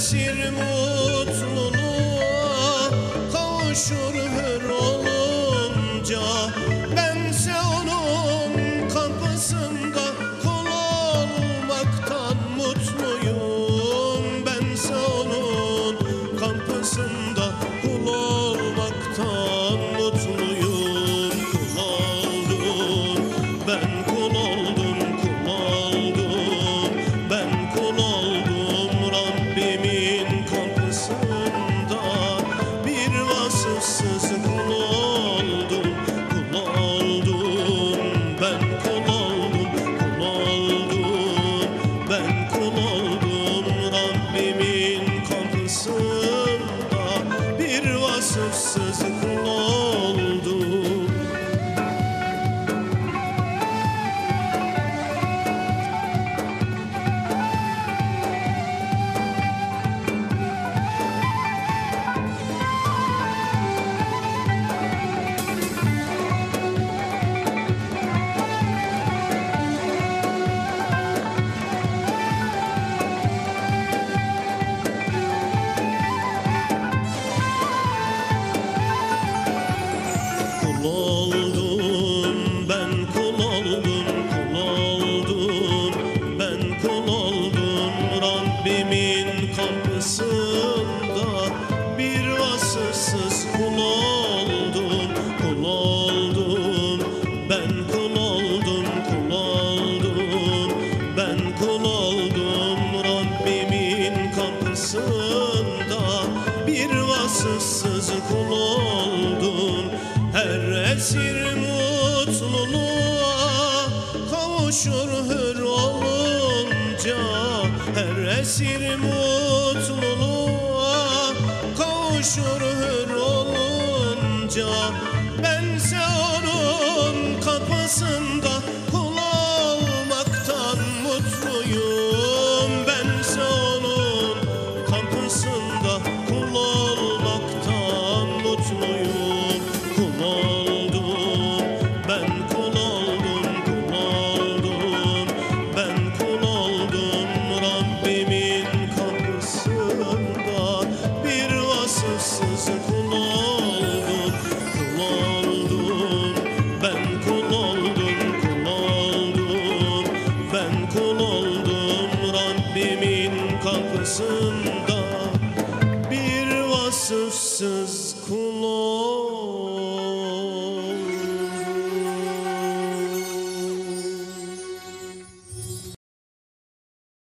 Esir mutluluğa kavuşur kul oldum, ben kul oldum. Rabbimin kapısında bir vasıfsız kul oldum, kul oldum, ben kul oldum, kul oldum, ben kul oldum Rabbimin kapısında bir vasıfsız kul oldum. Her esir kavuşur hür olunca Her esir mutluluğa kavuşur hür olunca. Bense onun kapısında kul olmaktan mutluyum. Bense onun kapısında kul olmaktan mutluyum listen